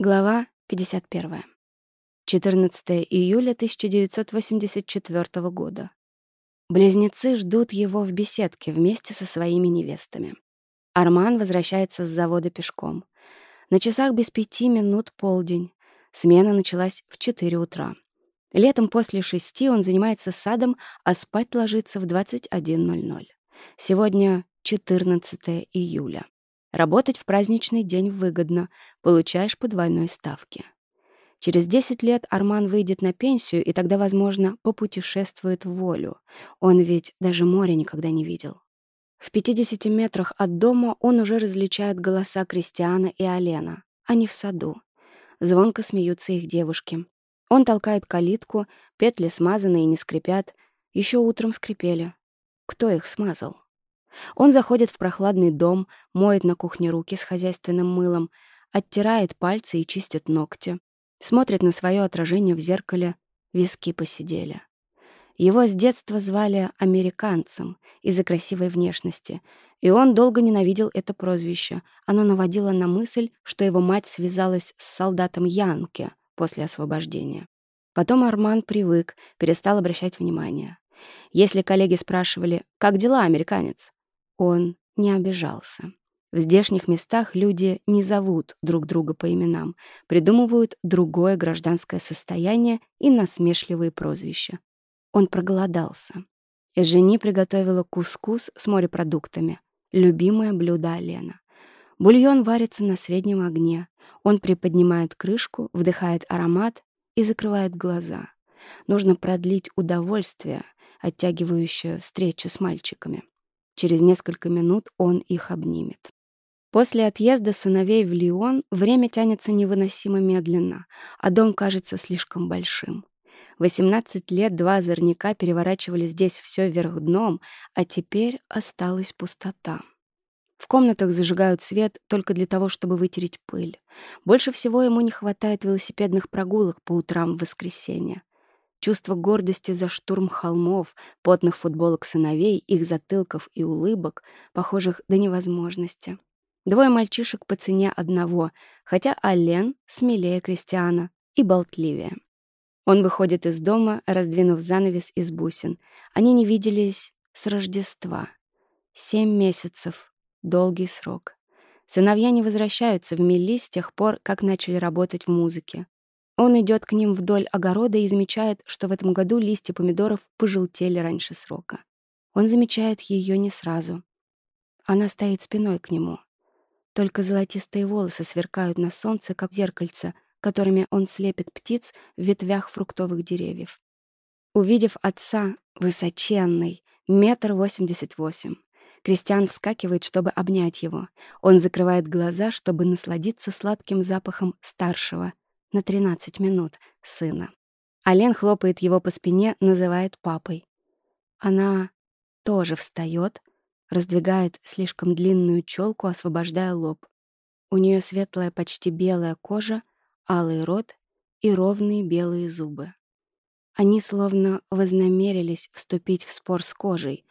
Глава 51. 14 июля 1984 года. Близнецы ждут его в беседке вместе со своими невестами. Арман возвращается с завода пешком. На часах без пяти минут полдень. Смена началась в 4 утра. Летом после шести он занимается садом, а спать ложится в 21.00. Сегодня 14 июля. Работать в праздничный день выгодно, получаешь по двойной ставке. Через 10 лет Арман выйдет на пенсию и тогда, возможно, попутешествует в волю. Он ведь даже море никогда не видел. В 50 метрах от дома он уже различает голоса Кристиана и Алена. Они в саду. Звонко смеются их девушки. Он толкает калитку, петли смазаны и не скрипят. Еще утром скрипели. Кто их смазал? Он заходит в прохладный дом, моет на кухне руки с хозяйственным мылом, оттирает пальцы и чистит ногти. Смотрит на свое отражение в зеркале, виски посидели. Его с детства звали «американцем» из-за красивой внешности, и он долго ненавидел это прозвище. Оно наводило на мысль, что его мать связалась с солдатом Янке после освобождения. Потом Арман привык, перестал обращать внимание. Если коллеги спрашивали «Как дела, американец?», он не обижался. В здешних местах люди не зовут друг друга по именам, придумывают другое гражданское состояние и насмешливые прозвища. Он проголодался. Жени приготовила кускус с морепродуктами, любимое блюдо Лена. Бульон варится на среднем огне. Он приподнимает крышку, вдыхает аромат и закрывает глаза. Нужно продлить удовольствие, оттягивающее встречу с мальчиками. Через несколько минут он их обнимет. После отъезда сыновей в Лион время тянется невыносимо медленно, а дом кажется слишком большим. 18 лет два озорняка переворачивали здесь все вверх дном, а теперь осталась пустота. В комнатах зажигают свет только для того, чтобы вытереть пыль. Больше всего ему не хватает велосипедных прогулок по утрам в воскресенье. Чувство гордости за штурм холмов, потных футболок сыновей, их затылков и улыбок, похожих до невозможности. Двое мальчишек по цене одного, хотя Аллен смелее Кристиана и болтливее. Он выходит из дома, раздвинув занавес из бусин. Они не виделись с Рождества. Семь месяцев. Долгий срок. Сыновья не возвращаются в Мели с тех пор, как начали работать в музыке. Он идет к ним вдоль огорода и замечает, что в этом году листья помидоров пожелтели раньше срока. Он замечает ее не сразу. Она стоит спиной к нему. Только золотистые волосы сверкают на солнце, как зеркальца, которыми он слепит птиц в ветвях фруктовых деревьев. Увидев отца, высоченный, метр восемьдесят восемь, Кристиан вскакивает, чтобы обнять его. Он закрывает глаза, чтобы насладиться сладким запахом старшего, на 13 минут сына. Ален хлопает его по спине, называет папой. Она тоже встает, раздвигает слишком длинную челку, освобождая лоб. У нее светлая, почти белая кожа, алый рот и ровные белые зубы. Они словно вознамерились вступить в спор с кожей.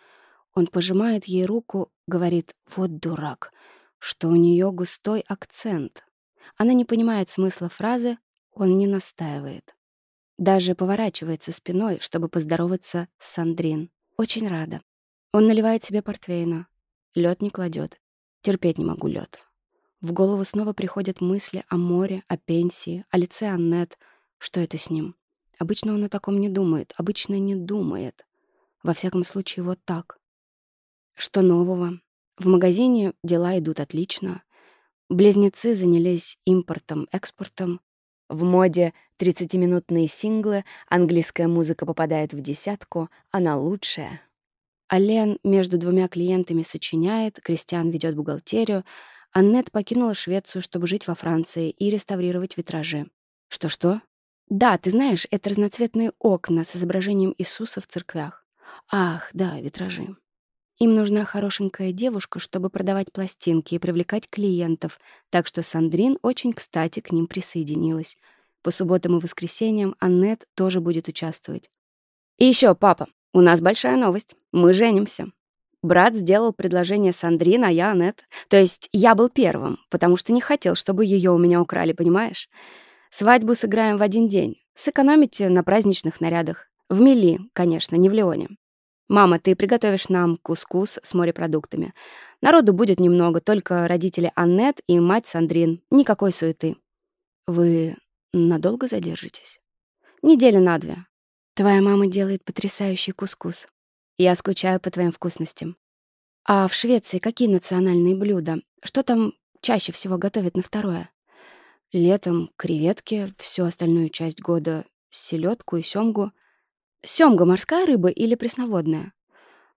Он пожимает ей руку, говорит «Вот дурак», что у нее густой акцент. Она не понимает смысла фразы, он не настаивает. Даже поворачивается спиной, чтобы поздороваться с Сандрин. Очень рада. Он наливает себе портвейна. Лед не кладет. Терпеть не могу лед. В голову снова приходят мысли о море, о пенсии, о лице Аннет. Что это с ним? Обычно он о таком не думает. Обычно не думает. Во всяком случае, вот так. Что нового? В магазине дела идут отлично. Близнецы занялись импортом, экспортом. В моде 30-минутные синглы, английская музыка попадает в десятку, она лучшая. Ален между двумя клиентами сочиняет, Кристиан ведет бухгалтерию, Аннет покинула Швецию, чтобы жить во Франции и реставрировать витражи. Что-что? Да, ты знаешь, это разноцветные окна с изображением Иисуса в церквях. Ах, да, витражи. Им нужна хорошенькая девушка, чтобы продавать пластинки и привлекать клиентов, так что Сандрин очень кстати к ним присоединилась. По субботам и воскресеньям Аннет тоже будет участвовать. «И еще, папа, у нас большая новость. Мы женимся». Брат сделал предложение Сандрин, а я Аннет. То есть я был первым, потому что не хотел, чтобы ее у меня украли, понимаешь? Свадьбу сыграем в один день. Сэкономите на праздничных нарядах. В Мели, конечно, не в Леоне. «Мама, ты приготовишь нам кускус с морепродуктами. Народу будет немного, только родители Аннет и мать Сандрин. Никакой суеты». «Вы надолго задержитесь?» «Неделя на две. Твоя мама делает потрясающий кускус. Я скучаю по твоим вкусностям». «А в Швеции какие национальные блюда? Что там чаще всего готовят на второе?» «Летом креветки, всю остальную часть года селедку и семгу. Сёмга — морская рыба или пресноводная?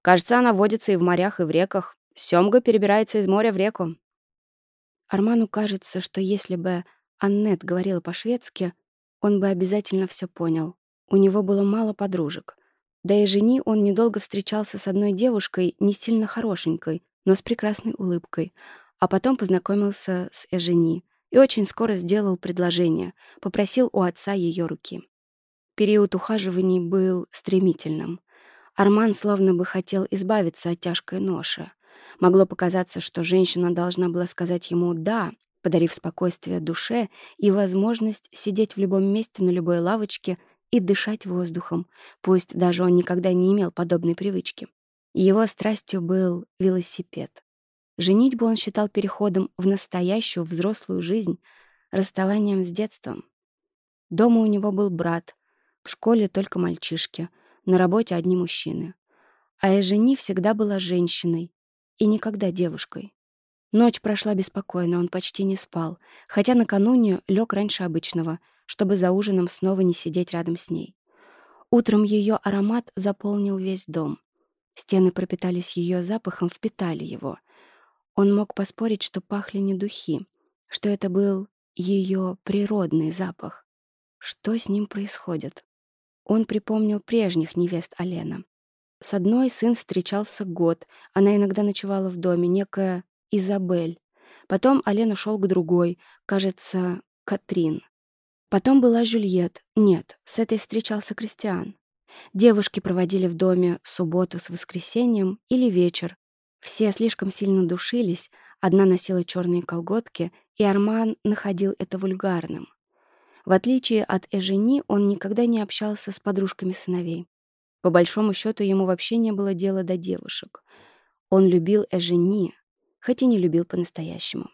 Кажется, она водится и в морях, и в реках. Сёмга перебирается из моря в реку. Арману кажется, что если бы Аннет говорила по-шведски, он бы обязательно все понял. У него было мало подружек. Да и жени он недолго встречался с одной девушкой, не сильно хорошенькой, но с прекрасной улыбкой, а потом познакомился с Эжени и очень скоро сделал предложение, попросил у отца ее руки. Период ухаживаний был стремительным. Арман словно бы хотел избавиться от тяжкой ноши. Могло показаться, что женщина должна была сказать ему «да», подарив спокойствие душе и возможность сидеть в любом месте на любой лавочке и дышать воздухом, пусть даже он никогда не имел подобной привычки. Его страстью был велосипед. Женитьбу он считал переходом в настоящую взрослую жизнь, расставанием с детством. Дома у него был брат, в школе только мальчишки, на работе одни мужчины. А Эжени всегда была женщиной и никогда девушкой. Ночь прошла беспокойно, он почти не спал, хотя накануне лег раньше обычного, чтобы за ужином снова не сидеть рядом с ней. Утром ее аромат заполнил весь дом. Стены пропитались ее запахом, впитали его. Он мог поспорить, что пахли не духи, что это был ее природный запах. Что с ним происходит? Он припомнил прежних невест Алена. С одной сын встречался год, она иногда ночевала в доме, некая Изабель. Потом Ален ушел к другой, кажется, Катрин. Потом была Жюльет. Нет, с этой встречался Кристиан. Девушки проводили в доме субботу с воскресеньем или вечер. Все слишком сильно душились, одна носила черные колготки, и Арман находил это вульгарным. В отличие от Эжени, он никогда не общался с подружками сыновей. По большому счету, ему вообще не было дела до девушек. Он любил Эжени, хоть и не любил по-настоящему.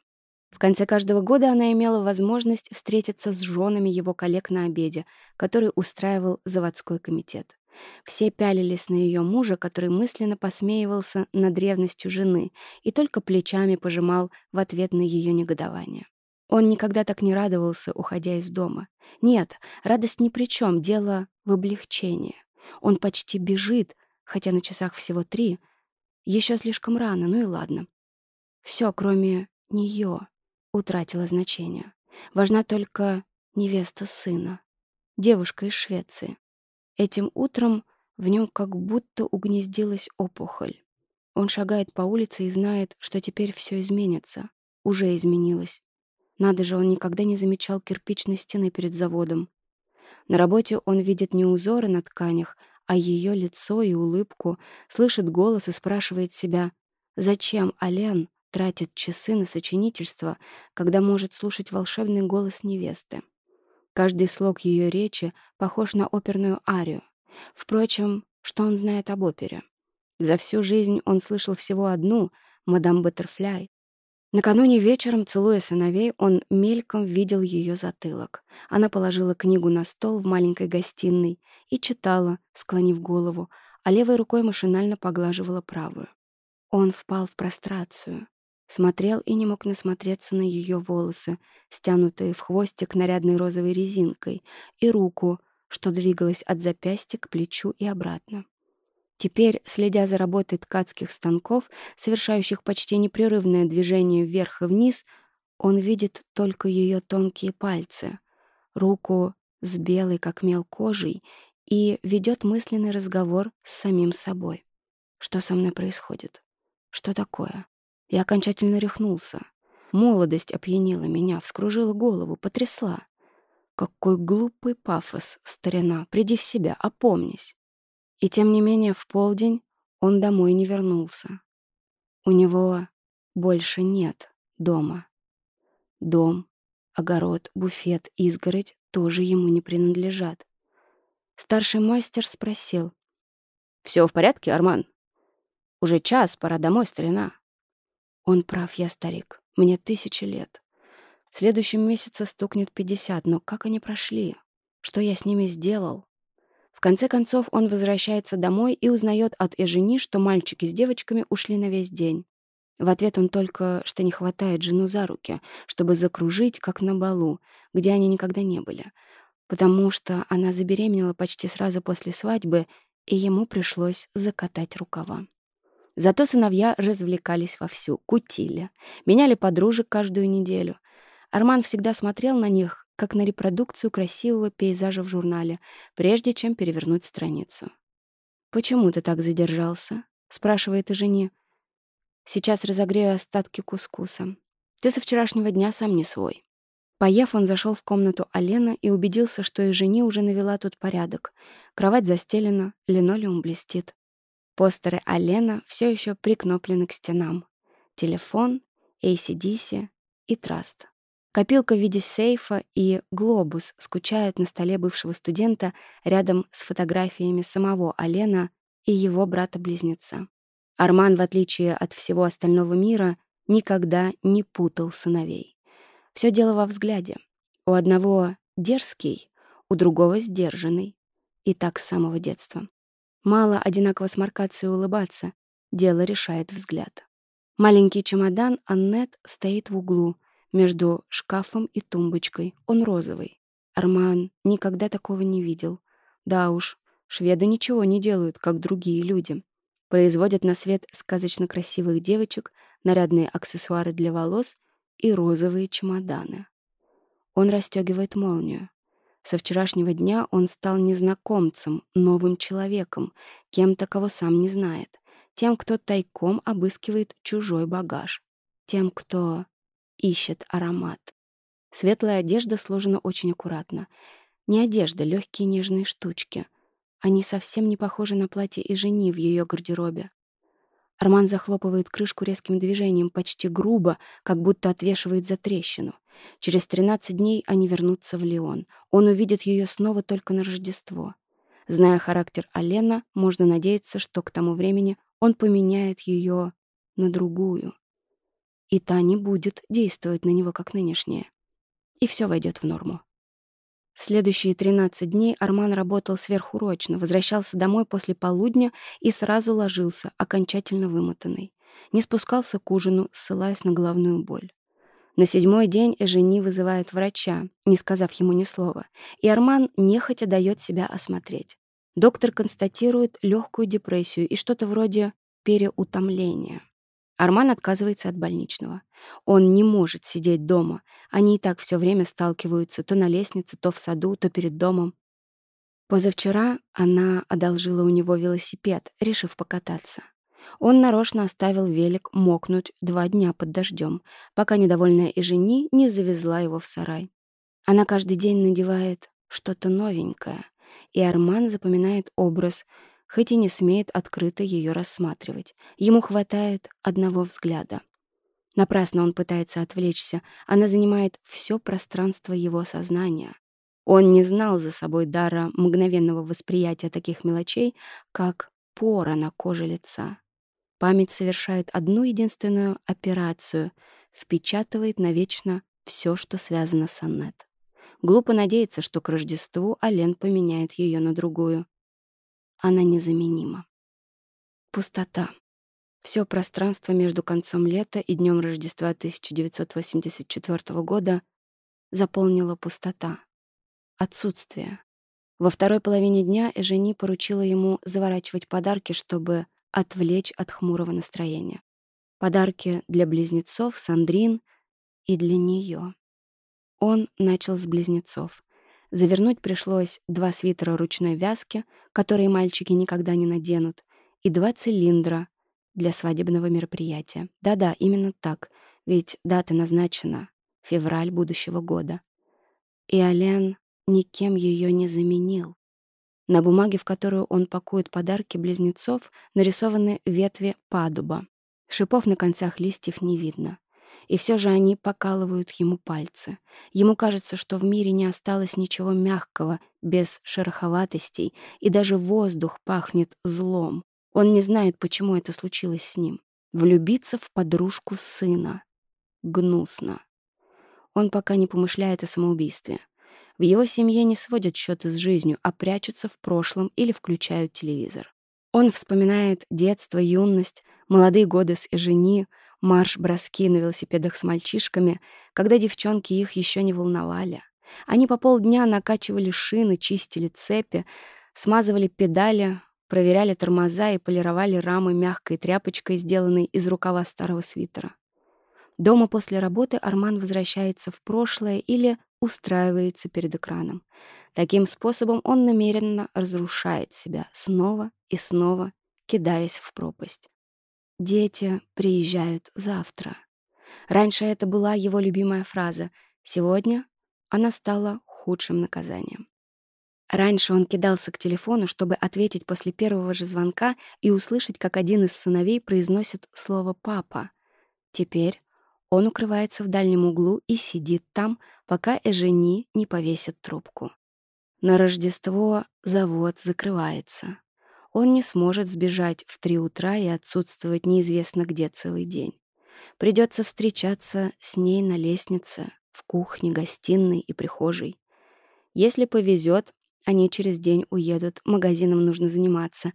В конце каждого года она имела возможность встретиться с женами его коллег на обеде, который устраивал заводской комитет. Все пялились на ее мужа, который мысленно посмеивался над древностью жены и только плечами пожимал в ответ на ее негодование. Он никогда так не радовался, уходя из дома. Нет, радость ни при чем, дело в облегчении. Он почти бежит, хотя на часах всего три. Еще слишком рано, ну и ладно. Все, кроме нее, утратило значение. Важна только невеста сына, девушка из Швеции. Этим утром в нем как будто угнездилась опухоль. Он шагает по улице и знает, что теперь все изменится. Уже изменилось. Надо же, он никогда не замечал кирпичной стены перед заводом. На работе он видит не узоры на тканях, а ее лицо и улыбку, слышит голос и спрашивает себя, зачем Ален тратит часы на сочинительство, когда может слушать волшебный голос невесты. Каждый слог ее речи похож на оперную арию. Впрочем, что он знает об опере? За всю жизнь он слышал всего одну — «Мадам Баттерфляй», Накануне вечером, целуя сыновей, он мельком видел ее затылок. Она положила книгу на стол в маленькой гостиной и читала, склонив голову, а левой рукой машинально поглаживала правую. Он впал в прострацию. Смотрел и не мог насмотреться на ее волосы, стянутые в хвостик нарядной розовой резинкой, и руку, что двигалась от запястья к плечу и обратно. Теперь, следя за работой ткацких станков, совершающих почти непрерывное движение вверх и вниз, он видит только ее тонкие пальцы, руку с белой, как мел, кожей и ведет мысленный разговор с самим собой. Что со мной происходит? Что такое? Я окончательно рехнулся. Молодость опьянила меня, вскружила голову, потрясла. Какой глупый пафос, старина, приди в себя, опомнись. И тем не менее в полдень он домой не вернулся. У него больше нет дома. Дом, огород, буфет, изгородь тоже ему не принадлежат. Старший мастер спросил. «Все в порядке, Арман? Уже час, пора домой, старина». «Он прав, я старик. Мне тысячи лет. В следующем месяце стукнет пятьдесят, но как они прошли? Что я с ними сделал?» конце концов он возвращается домой и узнает от Эжени, что мальчики с девочками ушли на весь день. В ответ он только что не хватает жену за руки, чтобы закружить, как на балу, где они никогда не были, потому что она забеременела почти сразу после свадьбы, и ему пришлось закатать рукава. Зато сыновья развлекались вовсю, кутили, меняли подружек каждую неделю. Арман всегда смотрел на них как на репродукцию красивого пейзажа в журнале, прежде чем перевернуть страницу. «Почему ты так задержался?» — спрашивает и жене. «Сейчас разогрею остатки кускуса. Ты со вчерашнего дня сам не свой». Поев, он зашел в комнату Алена и убедился, что и жени уже навела тут порядок. Кровать застелена, линолеум блестит. Постеры Алена все еще прикноплены к стенам. Телефон, ACDC и Траст. Копилка в виде сейфа и глобус скучают на столе бывшего студента рядом с фотографиями самого Алена и его брата-близнеца. Арман, в отличие от всего остального мира, никогда не путал сыновей. Все дело во взгляде. У одного дерзкий, у другого сдержанный. И так с самого детства. Мало одинаково сморкаться и улыбаться. Дело решает взгляд. Маленький чемодан Аннет стоит в углу, между шкафом и тумбочкой. Он розовый. Арман никогда такого не видел. Да уж, шведы ничего не делают, как другие люди. Производят на свет сказочно красивых девочек, нарядные аксессуары для волос и розовые чемоданы. Он расстегивает молнию. Со вчерашнего дня он стал незнакомцем, новым человеком, кем-то, кого сам не знает, тем, кто тайком обыскивает чужой багаж, тем, кто ищет аромат. Светлая одежда сложена очень аккуратно. Не одежда, легкие нежные штучки. Они совсем не похожи на платье и жени в ее гардеробе. Арман захлопывает крышку резким движением, почти грубо, как будто отвешивает за трещину. Через 13 дней они вернутся в Леон. Он увидит ее снова только на Рождество. Зная характер Алена, можно надеяться, что к тому времени он поменяет ее на другую и та не будет действовать на него как нынешняя. И все войдет в норму. В следующие 13 дней Арман работал сверхурочно, возвращался домой после полудня и сразу ложился, окончательно вымотанный. Не спускался к ужину, ссылаясь на головную боль. На седьмой день Эжени вызывает врача, не сказав ему ни слова, и Арман нехотя дает себя осмотреть. Доктор констатирует легкую депрессию и что-то вроде переутомления. Арман отказывается от больничного. Он не может сидеть дома. Они и так все время сталкиваются то на лестнице, то в саду, то перед домом. Позавчера она одолжила у него велосипед, решив покататься. Он нарочно оставил велик мокнуть два дня под дождем, пока недовольная жени не завезла его в сарай. Она каждый день надевает что-то новенькое, и Арман запоминает образ — хоть и не смеет открыто ее рассматривать. Ему хватает одного взгляда. Напрасно он пытается отвлечься. Она занимает все пространство его сознания. Он не знал за собой дара мгновенного восприятия таких мелочей, как пора на коже лица. Память совершает одну единственную операцию — впечатывает навечно все, что связано с Аннет. Глупо надеяться, что к Рождеству Ален поменяет ее на другую. Она незаменима. Пустота. Все пространство между концом лета и днем Рождества 1984 года заполнила пустота. Отсутствие. Во второй половине дня Эжени поручила ему заворачивать подарки, чтобы отвлечь от хмурого настроения. Подарки для близнецов, Сандрин и для нее. Он начал с близнецов. Завернуть пришлось два свитера ручной вязки, которые мальчики никогда не наденут, и два цилиндра для свадебного мероприятия. Да-да, именно так, ведь дата назначена — февраль будущего года. И Ален никем ее не заменил. На бумаге, в которую он пакует подарки близнецов, нарисованы ветви падуба. Шипов на концах листьев не видно и все же они покалывают ему пальцы. Ему кажется, что в мире не осталось ничего мягкого, без шероховатостей, и даже воздух пахнет злом. Он не знает, почему это случилось с ним. Влюбиться в подружку сына. Гнусно. Он пока не помышляет о самоубийстве. В его семье не сводят счеты с жизнью, а прячутся в прошлом или включают телевизор. Он вспоминает детство, юность, молодые годы с Эжени — марш-броски на велосипедах с мальчишками, когда девчонки их еще не волновали. Они по полдня накачивали шины, чистили цепи, смазывали педали, проверяли тормоза и полировали рамы мягкой тряпочкой, сделанной из рукава старого свитера. Дома после работы Арман возвращается в прошлое или устраивается перед экраном. Таким способом он намеренно разрушает себя снова и снова, кидаясь в пропасть. Дети приезжают завтра. Раньше это была его любимая фраза. Сегодня она стала худшим наказанием. Раньше он кидался к телефону, чтобы ответить после первого же звонка и услышать, как один из сыновей произносит слово «папа». Теперь он укрывается в дальнем углу и сидит там, пока Эжени не повесит трубку. На Рождество завод закрывается. Он не сможет сбежать в три утра и отсутствовать неизвестно где целый день. Придется встречаться с ней на лестнице, в кухне, гостиной и прихожей. Если повезет, они через день уедут, магазинам нужно заниматься.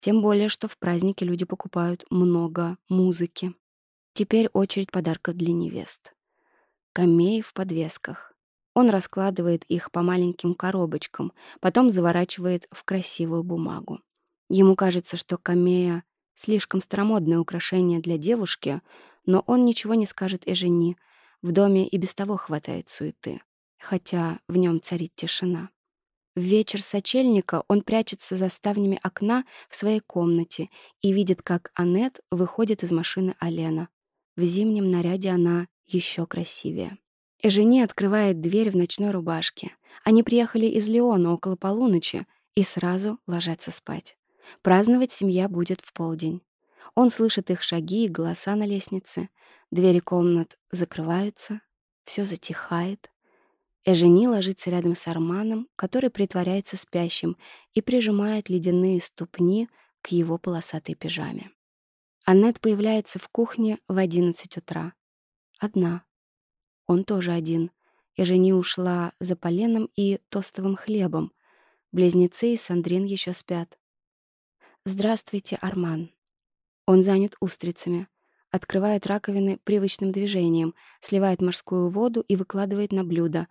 Тем более, что в празднике люди покупают много музыки. Теперь очередь подарков для невест. Камеи в подвесках. Он раскладывает их по маленьким коробочкам, потом заворачивает в красивую бумагу. Ему кажется, что камея — слишком старомодное украшение для девушки, но он ничего не скажет Эжени. В доме и без того хватает суеты, хотя в нем царит тишина. В вечер сочельника он прячется за ставнями окна в своей комнате и видит, как Аннет выходит из машины Алена. В зимнем наряде она еще красивее. Эжени открывает дверь в ночной рубашке. Они приехали из Леона около полуночи и сразу ложатся спать. Праздновать семья будет в полдень. Он слышит их шаги и голоса на лестнице. Двери комнат закрываются, все затихает. Эжени ложится рядом с Арманом, который притворяется спящим и прижимает ледяные ступни к его полосатой пижаме. Аннет появляется в кухне в 11 утра. Одна. Он тоже один. Эжени ушла за поленом и тостовым хлебом. Близнецы и Сандрин еще спят. «Здравствуйте, Арман». Он занят устрицами, открывает раковины привычным движением, сливает морскую воду и выкладывает на блюдо.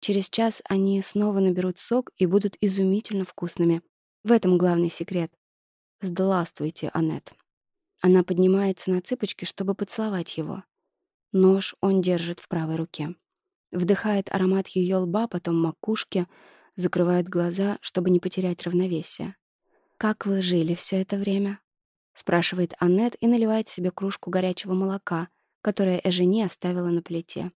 Через час они снова наберут сок и будут изумительно вкусными. В этом главный секрет. «Здравствуйте, Аннет». Она поднимается на цыпочки, чтобы поцеловать его. Нож он держит в правой руке. Вдыхает аромат ее лба, потом макушки, закрывает глаза, чтобы не потерять равновесие. «Как вы жили все это время?» — спрашивает Аннет и наливает себе кружку горячего молока, которое Эжени оставила на плите.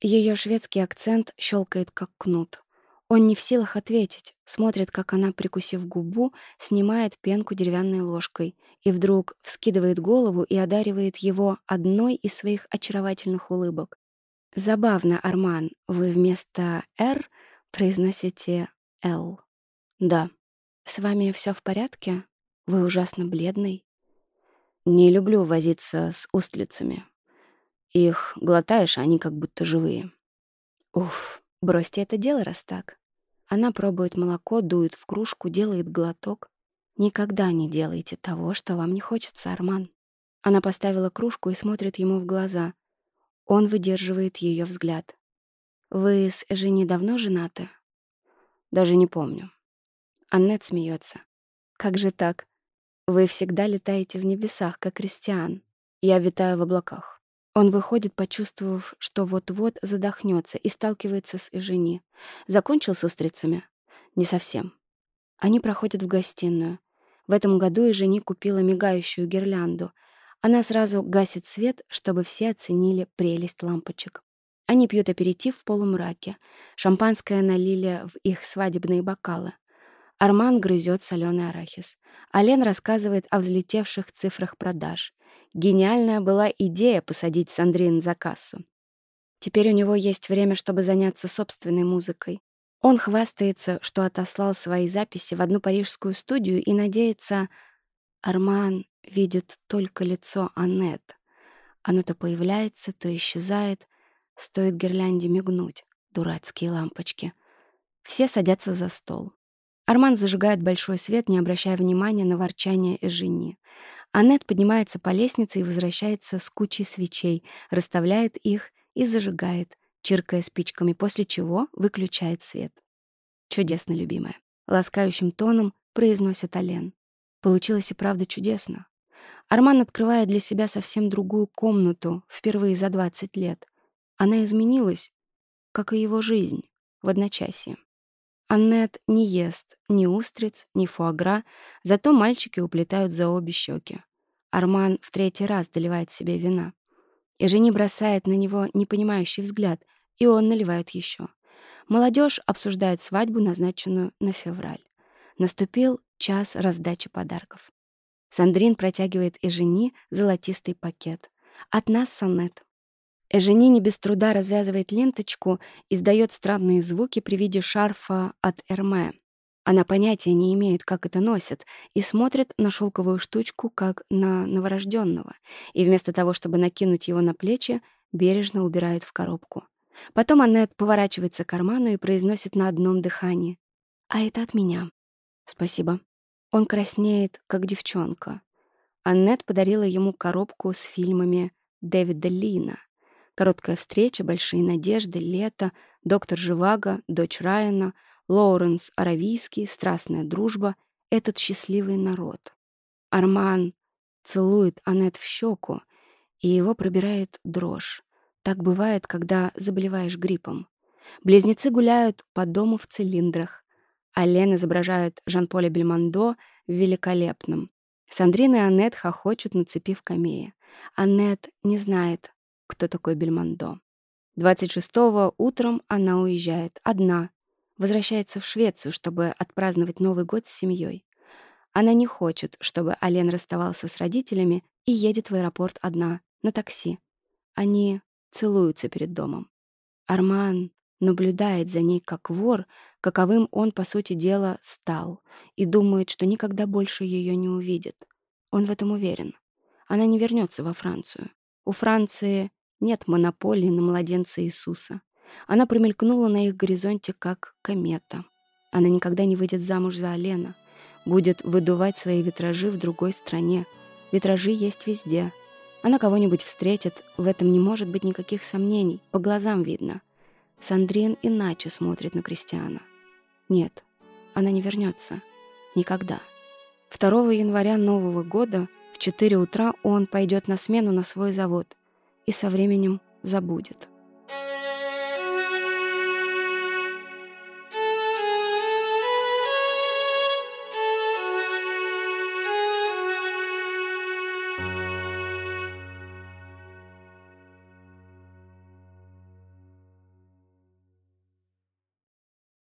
Ее шведский акцент щелкает как кнут. Он не в силах ответить, смотрит, как она, прикусив губу, снимает пенку деревянной ложкой и вдруг вскидывает голову и одаривает его одной из своих очаровательных улыбок. «Забавно, Арман, вы вместо «Р» произносите «Л». «Да», «С вами все в порядке? Вы ужасно бледный». «Не люблю возиться с устлицами. Их глотаешь, а они как будто живые». «Уф, бросьте это дело, раз так». Она пробует молоко, дует в кружку, делает глоток. «Никогда не делайте того, что вам не хочется, Арман». Она поставила кружку и смотрит ему в глаза. Он выдерживает ее взгляд. «Вы с Жени давно женаты?» «Даже не помню. Аннет смеется. «Как же так? Вы всегда летаете в небесах, как крестьян. Я витаю в облаках». Он выходит, почувствовав, что вот-вот задохнется и сталкивается с Ижени. Закончил с устрицами? Не совсем. Они проходят в гостиную. В этом году Ижени купила мигающую гирлянду. Она сразу гасит свет, чтобы все оценили прелесть лампочек. Они пьют аперитив в полумраке. Шампанское налили в их свадебные бокалы. Арман грызет соленый арахис. Ален рассказывает о взлетевших цифрах продаж. Гениальная была идея посадить Сандрин за кассу. Теперь у него есть время, чтобы заняться собственной музыкой. Он хвастается, что отослал свои записи в одну парижскую студию и надеется... Арман видит только лицо Аннет. Оно то появляется, то исчезает. Стоит гирлянде мигнуть. Дурацкие лампочки. Все садятся за стол. Арман зажигает большой свет, не обращая внимания на ворчание Эжени. Аннет поднимается по лестнице и возвращается с кучей свечей, расставляет их и зажигает, чиркая спичками, после чего выключает свет. «Чудесно, любимая», — ласкающим тоном произносит Ален. Получилось и правда чудесно. Арман открывает для себя совсем другую комнату впервые за 20 лет. Она изменилась, как и его жизнь, в одночасье. Аннет не ест ни устриц, ни фуагра, зато мальчики уплетают за обе щеки. Арман в третий раз доливает себе вина. И жени бросает на него непонимающий взгляд, и он наливает еще. Молодежь обсуждает свадьбу, назначенную на февраль. Наступил час раздачи подарков. Сандрин протягивает и жени золотистый пакет. «От нас, Саннет», Эженини без труда развязывает ленточку, и издает странные звуки при виде шарфа от Эрме. Она понятия не имеет, как это носит, и смотрит на шелковую штучку, как на новорожденного, и вместо того, чтобы накинуть его на плечи, бережно убирает в коробку. Потом Аннет поворачивается к карману и произносит на одном дыхании. «А это от меня». «Спасибо». Он краснеет, как девчонка. Аннет подарила ему коробку с фильмами Дэвида Лина — Короткая встреча, большие надежды, лето, доктор Живаго, дочь Райана, Лоуренс Аравийский, страстная дружба, этот счастливый народ. Арман целует Аннет в щеку, и его пробирает дрожь. Так бывает, когда заболеваешь гриппом. Близнецы гуляют по дому в цилиндрах. Ален изображает Жан-Поля Бельмондо в великолепном. Сандрина и Аннет хохочут, нацепив камеи. Аннет не знает, кто такой Бельмондо. 26-го утром она уезжает, одна, возвращается в Швецию, чтобы отпраздновать Новый год с семьей. Она не хочет, чтобы Ален расставался с родителями и едет в аэропорт одна, на такси. Они целуются перед домом. Арман наблюдает за ней как вор, каковым он, по сути дела, стал, и думает, что никогда больше ее не увидит. Он в этом уверен. Она не вернется во Францию. У Франции нет монополии на младенца Иисуса. Она промелькнула на их горизонте, как комета. Она никогда не выйдет замуж за Олена, будет выдувать свои витражи в другой стране. Витражи есть везде. Она кого-нибудь встретит, в этом не может быть никаких сомнений, по глазам видно. Сандрин иначе смотрит на Кристиана. Нет, она не вернется. Никогда. 2 января Нового года в 4 утра он пойдет на смену на свой завод — и со временем забудет.